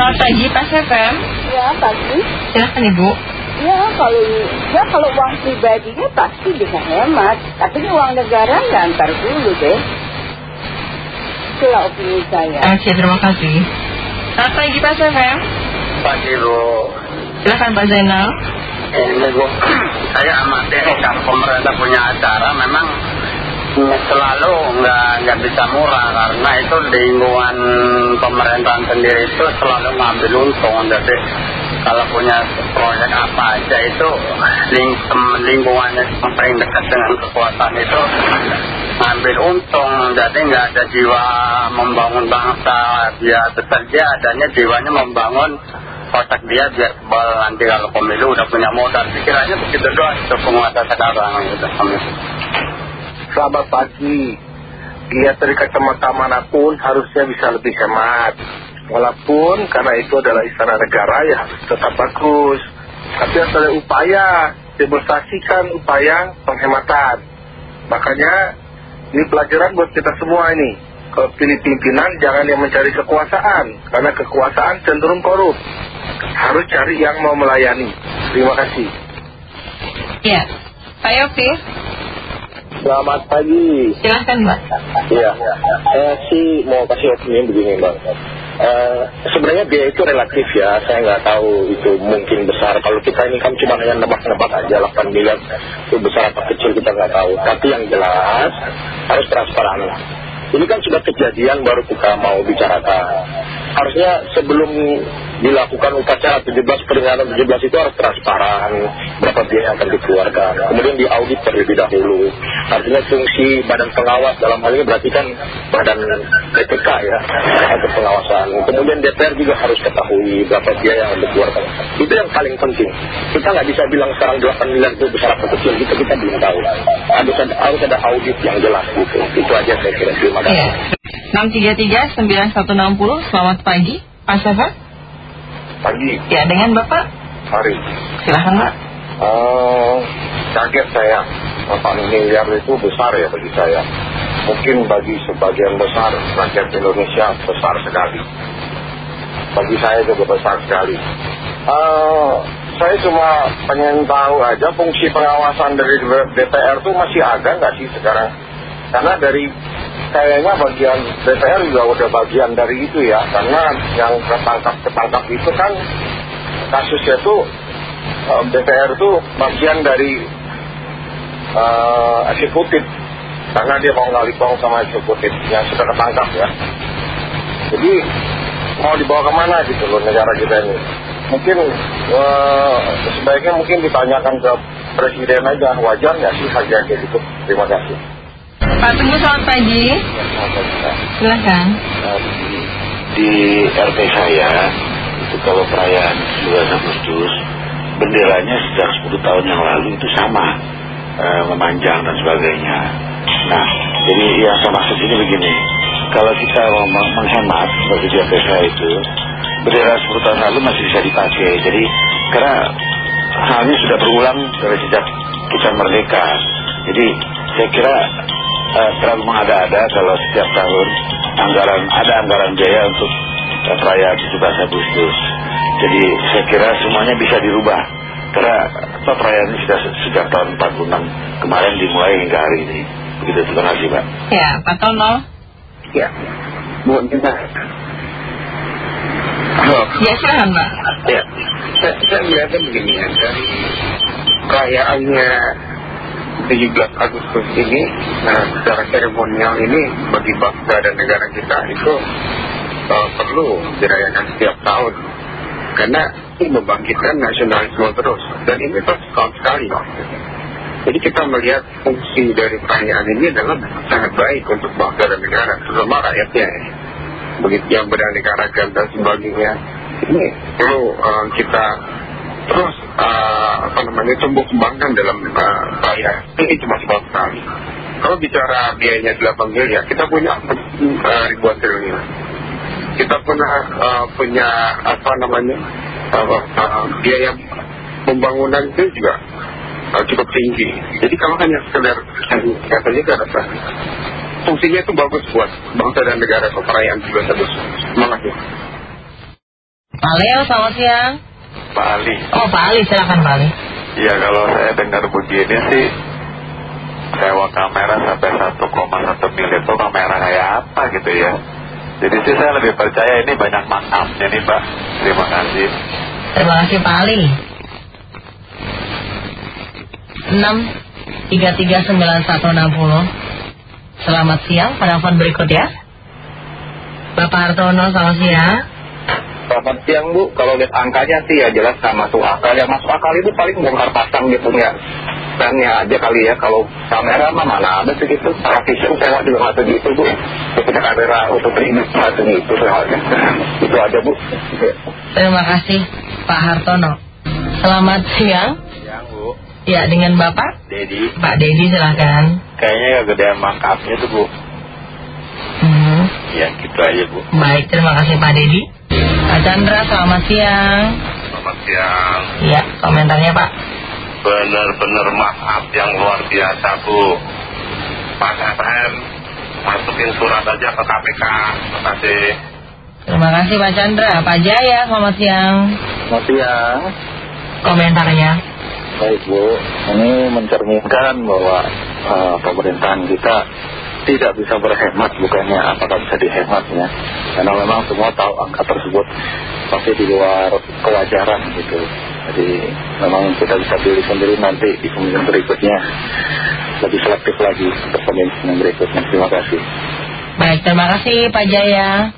Selamat pagi Pak FM. Ya pagi. Silahkan Ibu. Ya kalau ya kalau uang pribadinya pasti bisa hemat. Tapi ini uang negara ya antar dulu deh. Itulah opini saya. Oke terima kasih. Selamat pagi Pak FM. Pagi Bu. Silahkan Pak Zainal. Ini Bu, saya amati nih kalau pemerintah punya acara memang selalu nggak nggak bisa murah karena itu lingkungan pemerintahan sendiri itu selalu ngambil untung. Jadi kalau punya proyek apa aja itu ling lingkungannya yang paling dekat dengan kekuasaan itu ngambil untung. Jadi nggak ada jiwa membangun bangsa dia saja adanya jiwanya membangun otak dia biar kebal. Nanti kalau pemilu udah punya modal pikirannya begitu doang itu penguasa sekarang gitu Selamat pagi. Lihat dari kacamata mana pun harusnya bisa lebih hemat. Walaupun karena itu adalah istana negara ya harus tetap bagus. Tapi harus ada upaya, demonstrasikan upaya penghematan. Makanya ini pelajaran buat kita semua ini. Kalau pilih pimpinan jangan yang mencari kekuasaan. Karena kekuasaan cenderung korup. Harus cari yang mau melayani. Terima kasih. Ya. Pak Yofi. Selamat pagi. Silahkan Mbak. Iya, saya sih mau kasih opini begini Bang. Eh, sebenarnya biaya itu relatif ya, saya nggak tahu itu mungkin besar. Kalau kita ini kan cuma hanya nebak-nebak aja 8 miliar itu besar apa kecil kita nggak tahu. Tapi yang jelas harus transparan. Ini kan sudah kejadian baru kita mau bicarakan. Harusnya sebelum dilakukan upacara 17 peringatan 17 itu harus transparan berapa biaya yang akan dikeluarkan. Kemudian diaudit terlebih dahulu. Artinya fungsi badan pengawas dalam hal ini berarti kan badan BPK ya atau pengawasan. Kemudian DPR juga harus ketahui berapa biaya yang dikeluarkan. Itu yang paling penting. Kita nggak bisa bilang sekarang 8 miliar itu besar atau kecil. Kita, kita belum tahu. Harus ada, harus ada audit yang jelas gitu. Itu aja saya kira. Terima kasih. Ya. 633-9160. Selamat pagi. Pak Syafa. Pagi, Ya dengan Bapak. hari. Silahkan Mbak. Eh, kaget saya 8 miliar itu besar ya bagi saya mungkin bagi sebagian besar rakyat Indonesia besar sekali bagi saya juga besar sekali Eh, saya cuma pengen tahu aja fungsi pengawasan dari DPR itu masih ada nggak sih sekarang karena dari kayaknya bagian DPR juga udah bagian dari itu ya karena yang ketangkap-ketangkap itu kan kasusnya tuh eh, DPR itu bagian dari eh, eksekutif. Karena dia mau ngalipong sama eksekutif yang sudah ketangkap ya. Jadi mau dibawa ke mana gitu loh negara kita ini? Mungkin eh, sebaiknya mungkin ditanyakan ke presiden aja wajar nggak sih harga kayak gitu? Terima kasih Pak Teguh selamat pagi. Silahkan. di RT saya itu kalau perayaan 17 Agustus benderanya sejak 10 tahun yang lalu itu sama eh, memanjang dan sebagainya nah jadi yang saya maksud ini begini kalau kita menghemat seperti di RT saya itu bendera 10 tahun lalu masih bisa dipakai jadi karena hal ini sudah berulang dari sejak kita merdeka jadi saya kira eh, terlalu mengada-ada kalau setiap tahun anggaran ada anggaran biaya untuk eh, perayaan 17 Agustus. Jadi saya kira semuanya bisa dirubah karena apa perayaan ini sudah se- sejak tahun 46 kemarin dimulai hingga hari ini. Begitu terima kasih Pak. Ya Pak Tono. ya Bu halo Ya silahkan Mbak. ya saya, saya melihatnya begini ya dari perayaannya 17 Agustus ini nah, secara seremonial ini bagi bangsa dan negara kita itu eh, perlu dirayakan setiap tahun karena ini membangkitkan nasionalisme terus dan ini terus tahun sekali jadi kita melihat fungsi dari perayaan ini adalah sangat baik untuk bangsa dan negara terutama rakyatnya ya. begitu yang beraneka ragam dan sebagainya ini perlu eh, kita terus apa namanya tumbuh kembangkan dalam eh, perayaan ini cuma setahun sekali. Kalau bicara biayanya 8 miliar kita punya eh, ribuan triliun. Kita pernah eh, punya apa namanya apa, eh, biaya pembangunan itu juga eh, cukup tinggi. Jadi kalau hanya sekedar katanya gak ada fungsinya itu bagus buat bangsa dan negara perayaan 17 Agustus semangat ya Pak Leo, selamat siang. Pak Ali. Oh, Pak Ali, silakan Pak Ali. Iya kalau saya dengar begini sih sewa kamera sampai 1,1 mil itu kamera kayak apa gitu ya. Jadi sih saya lebih percaya ini banyak makamnya nih Pak. Terima kasih. Terima kasih Pak Ali. 6 Selamat siang, penelpon berikut ya. Bapak Hartono, selamat siang. Selamat siang Bu, kalau lihat angkanya sih ya jelas nggak masuk akal. Yang masuk akal itu paling bongkar pasang gitu ya. Standnya aja kali ya, kalau kamera mah mana ada segitu. Para vision sewa juga nggak segitu Bu. Ketika kamera untuk ini nggak segitu sewanya. Itu aja Bu. Terima kasih Pak Hartono. Selamat siang. Siang Bu, Ya, dengan Bapak Dedi. Pak Dedi silahkan. Kayaknya kegedean markupnya tuh Bu. Hmm, Ya gitu aja Bu. Baik, terima kasih Pak Dedi. Pak Chandra, selamat siang. Selamat siang. Ya, komentarnya Pak. Benar-benar maaf yang luar biasa Bu. Pak FM, masukin surat aja ke KPK. Terima kasih. Terima kasih Pak Chandra. Pak Jaya, selamat siang. Selamat siang. Komentarnya. Baik Bu, ini mencerminkan bahwa eh, pemerintahan kita tidak bisa berhemat bukannya apakah bisa dihemat ya karena memang semua tahu angka tersebut pasti di luar kewajaran gitu. Jadi memang kita bisa pilih sendiri nanti di pemilihan berikutnya. Lebih selektif lagi untuk pemilihan berikutnya. Terima kasih. Baik, terima kasih Pak Jaya.